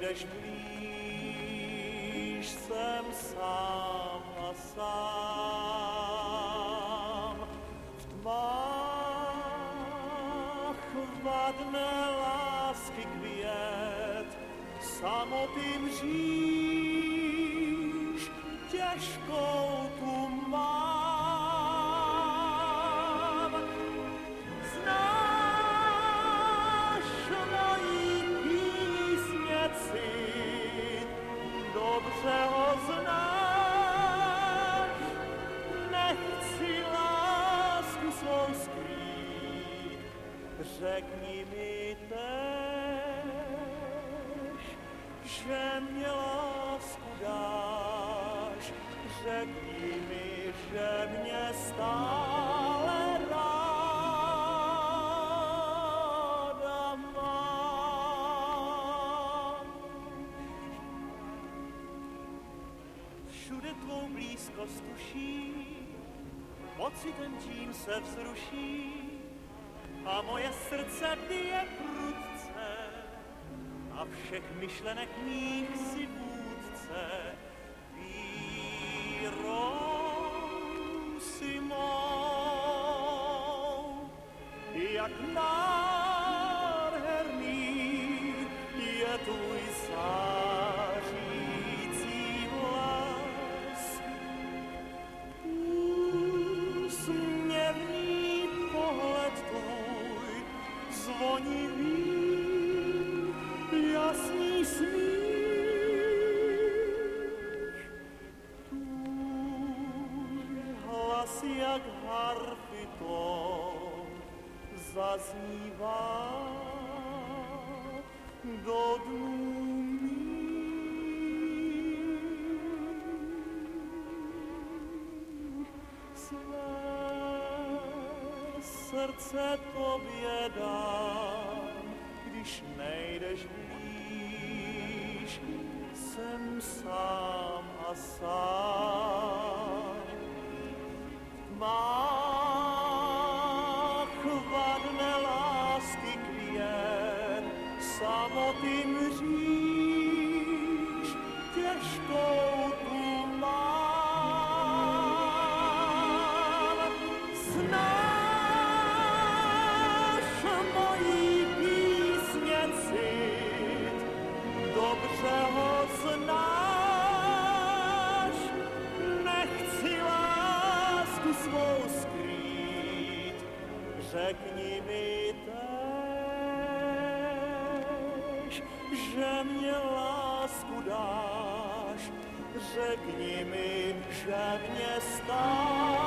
nejdeš blíž, jsem sám a sám. V tmách vadné lásky květ, samoty mříž, těžkou řekni mi tež, že mě lásku dáš, řekni mi, že mě stále Všude tvou blízkost tuší, pocitem tím se vzruší. A moje srdce bije prudce. A všech myšlenek mých si vůdce. Vírou si mou. Jak nádherný hlas jak harfy tón zaznívá do dnů srdce tobě dám, když nejdeš blíž, jsem sám a sám. Samoty mříž, těžkou tu mám. Znáš mojí písně cit, dobře ho znáš, nechci lásku svou skrýt, řekni mi že mě lásku dáš, řekni mi, že mě stále